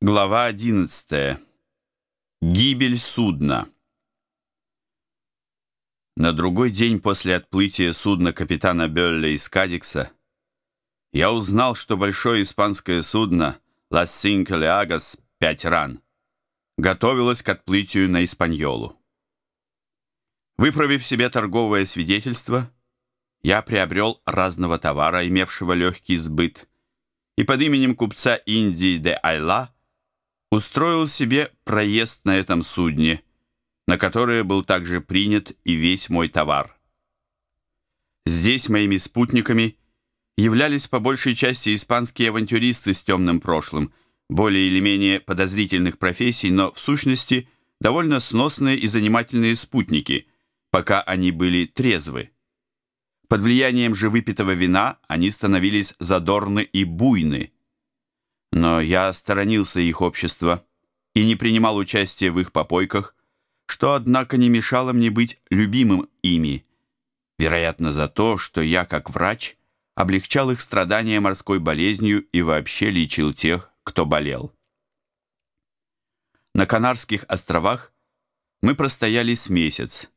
Глава 11. Гибель судна. На другой день после отплытия судна капитана Бёлля из Кадикса я узнал, что большое испанское судно «Лас Синко Леагас» «Пять ран» готовилось к отплытию на Испаньолу. Выправив себе торговое свидетельство, я приобрел разного товара, имевшего легкий сбыт, и под именем купца Индии де Айла – устроил себе проезд на этом судне, на которое был также принят и весь мой товар. Здесь моими спутниками являлись по большей части испанские авантюристы с темным прошлым, более или менее подозрительных профессий, но в сущности довольно сносные и занимательные спутники, пока они были трезвы. Под влиянием же выпитого вина они становились задорны и буйны – но я сторонился их общества и не принимал участия в их попойках, что, однако, не мешало мне быть любимым ими, вероятно, за то, что я, как врач, облегчал их страдания морской болезнью и вообще лечил тех, кто болел. На Канарских островах мы простояли с месяц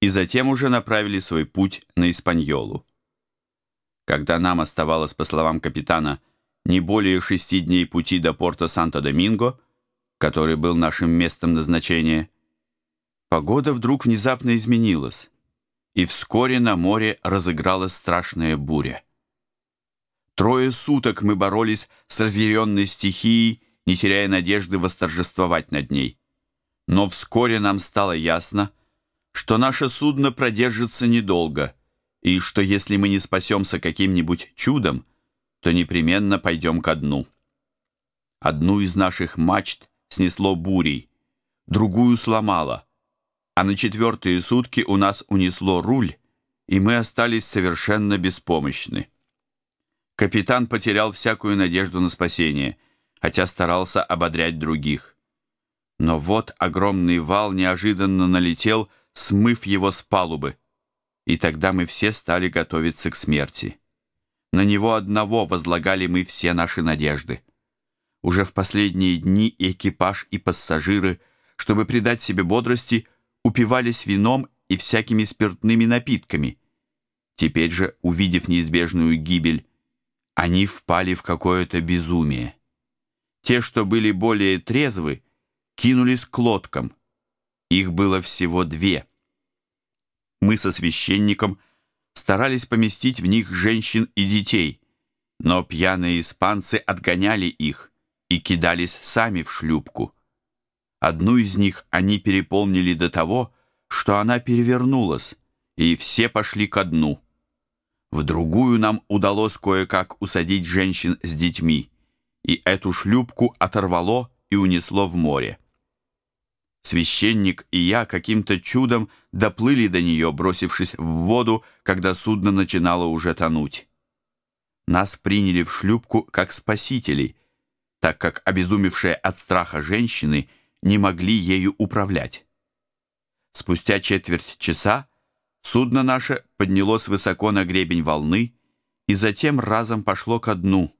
и затем уже направили свой путь на Испаньолу. Когда нам оставалось, по словам капитана, не более шести дней пути до порта Санто-Доминго, который был нашим местом назначения, погода вдруг внезапно изменилась, и вскоре на море разыгралась страшная буря. Трое суток мы боролись с разъяренной стихией, не теряя надежды восторжествовать над ней. Но вскоре нам стало ясно, что наше судно продержится недолго, и что если мы не спасемся каким-нибудь чудом, то непременно пойдем ко дну. Одну из наших мачт снесло бурей, другую сломало, а на четвертые сутки у нас унесло руль, и мы остались совершенно беспомощны. Капитан потерял всякую надежду на спасение, хотя старался ободрять других. Но вот огромный вал неожиданно налетел, смыв его с палубы, и тогда мы все стали готовиться к смерти. На него одного возлагали мы все наши надежды. Уже в последние дни экипаж и пассажиры, чтобы придать себе бодрости, упивались вином и всякими спиртными напитками. Теперь же, увидев неизбежную гибель, они впали в какое-то безумие. Те, что были более трезвы, кинулись к лодкам. Их было всего две. Мы со священником – старались поместить в них женщин и детей, но пьяные испанцы отгоняли их и кидались сами в шлюпку. Одну из них они переполнили до того, что она перевернулась, и все пошли ко дну. В другую нам удалось кое-как усадить женщин с детьми, и эту шлюпку оторвало и унесло в море. Священник и я каким-то чудом доплыли до нее, бросившись в воду, когда судно начинало уже тонуть. Нас приняли в шлюпку как спасителей, так как обезумевшие от страха женщины не могли ею управлять. Спустя четверть часа судно наше поднялось высоко на гребень волны и затем разом пошло ко дну,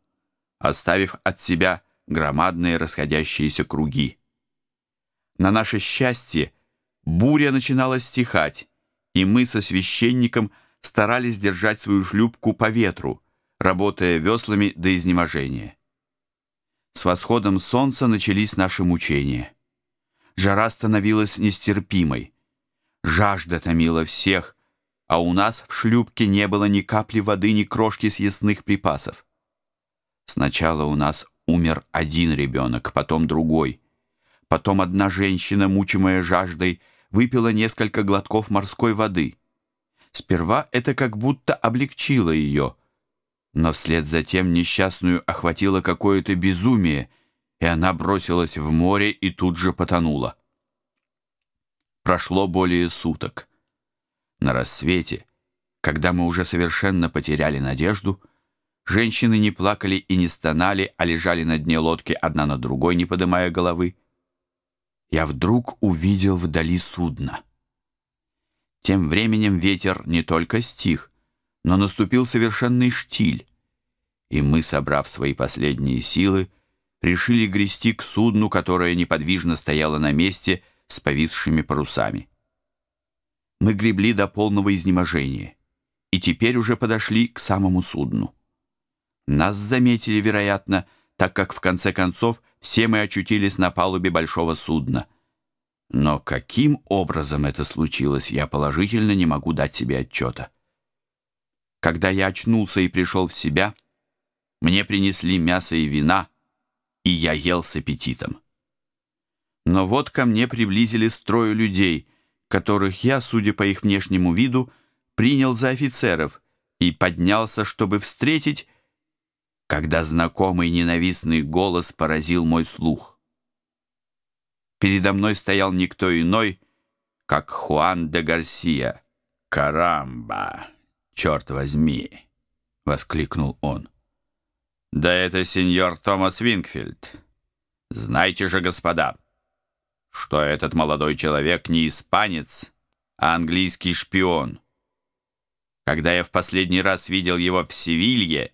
оставив от себя громадные расходящиеся круги. На наше счастье буря начинала стихать, и мы со священником старались держать свою шлюпку по ветру, работая веслами до изнеможения. С восходом солнца начались наши мучения. Жара становилась нестерпимой. Жажда томила всех, а у нас в шлюпке не было ни капли воды, ни крошки съестных припасов. Сначала у нас умер один ребенок, потом другой — Потом одна женщина, мучимая жаждой, выпила несколько глотков морской воды. Сперва это как будто облегчило ее, но вслед за тем несчастную охватило какое-то безумие, и она бросилась в море и тут же потонула. Прошло более суток. На рассвете, когда мы уже совершенно потеряли надежду, женщины не плакали и не стонали, а лежали на дне лодки одна на другой, не поднимая головы я вдруг увидел вдали судно. Тем временем ветер не только стих, но наступил совершенный штиль, и мы, собрав свои последние силы, решили грести к судну, которое неподвижно стояло на месте с повисшими парусами. Мы гребли до полного изнеможения и теперь уже подошли к самому судну. Нас заметили, вероятно, так как в конце концов все мы очутились на палубе большого судна. Но каким образом это случилось, я положительно не могу дать себе отчета. Когда я очнулся и пришел в себя, мне принесли мясо и вина, и я ел с аппетитом. Но вот ко мне приблизились трое людей, которых я, судя по их внешнему виду, принял за офицеров и поднялся, чтобы встретить, когда знакомый ненавистный голос поразил мой слух. Передо мной стоял никто иной, как Хуан де Гарсия. «Карамба! Черт возьми!» — воскликнул он. «Да это сеньор Томас Винкфилд. Знайте же, господа, что этот молодой человек не испанец, а английский шпион». Когда я в последний раз видел его в Севилье,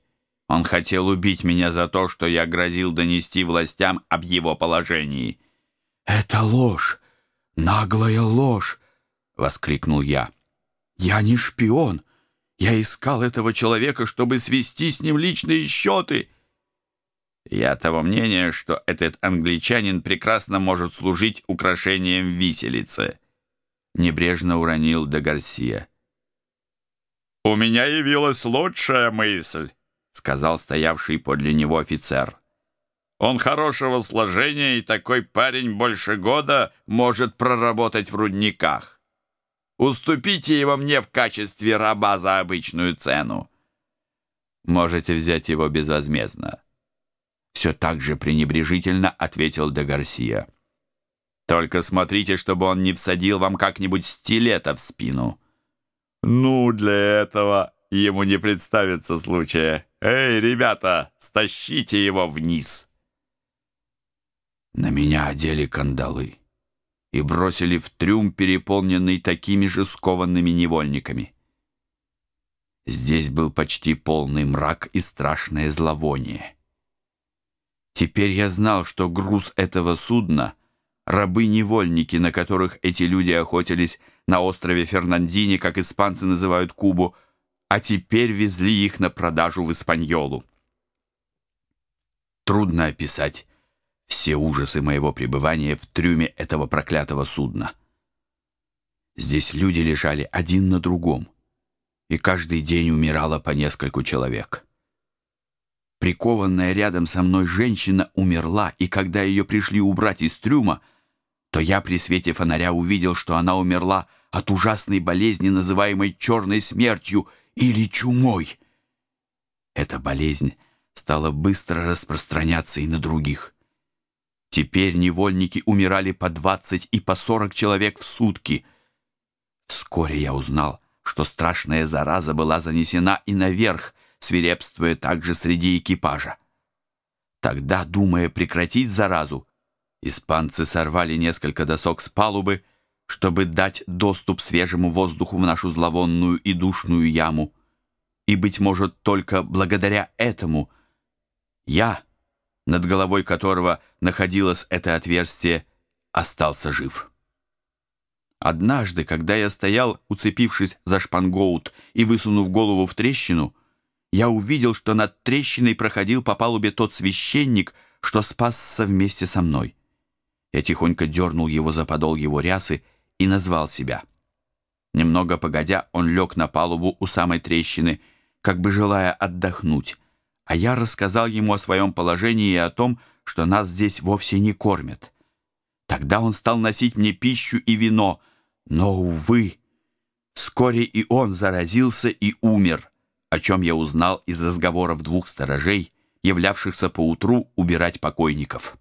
он хотел убить меня за то, что я грозил донести властям об его положении. «Это ложь! Наглая ложь!» — воскликнул я. «Я не шпион. Я искал этого человека, чтобы свести с ним личные счеты». Я того мнения, что этот англичанин прекрасно может служить украшением виселицы. Небрежно уронил де Гарсия. «У меня явилась лучшая мысль», — сказал стоявший подле него офицер. «Он хорошего сложения, и такой парень больше года может проработать в рудниках. Уступите его мне в качестве раба за обычную цену. Можете взять его безвозмездно». Все так же пренебрежительно ответил де Гарсия. «Только смотрите, чтобы он не всадил вам как-нибудь стилета в спину». Ну, для этого ему не представится случая. Эй, ребята, стащите его вниз. На меня одели кандалы и бросили в трюм, переполненный такими же скованными невольниками. Здесь был почти полный мрак и страшное зловоние. Теперь я знал, что груз этого судна — рабы-невольники, на которых эти люди охотились на острове Фернандини, как испанцы называют Кубу, а теперь везли их на продажу в Испаньолу. Трудно описать все ужасы моего пребывания в трюме этого проклятого судна. Здесь люди лежали один на другом, и каждый день умирало по нескольку человек. Прикованная рядом со мной женщина умерла, и когда ее пришли убрать из трюма, то я при свете фонаря увидел, что она умерла от ужасной болезни, называемой черной смертью или чумой. Эта болезнь стала быстро распространяться и на других. Теперь невольники умирали по двадцать и по сорок человек в сутки. Вскоре я узнал, что страшная зараза была занесена и наверх, свирепствуя также среди экипажа. Тогда, думая прекратить заразу, испанцы сорвали несколько досок с палубы, чтобы дать доступ свежему воздуху в нашу зловонную и душную яму. И, быть может, только благодаря этому я, над головой которого находилось это отверстие, остался жив. Однажды, когда я стоял, уцепившись за шпангоут и высунув голову в трещину, я увидел, что над трещиной проходил по палубе тот священник, что спасся вместе со мной. Я тихонько дернул его за подол его рясы и назвал себя. Немного погодя, он лег на палубу у самой трещины, как бы желая отдохнуть, а я рассказал ему о своем положении и о том, что нас здесь вовсе не кормят. Тогда он стал носить мне пищу и вино, но, увы, вскоре и он заразился и умер, о чем я узнал из разговоров двух сторожей, являвшихся поутру убирать покойников.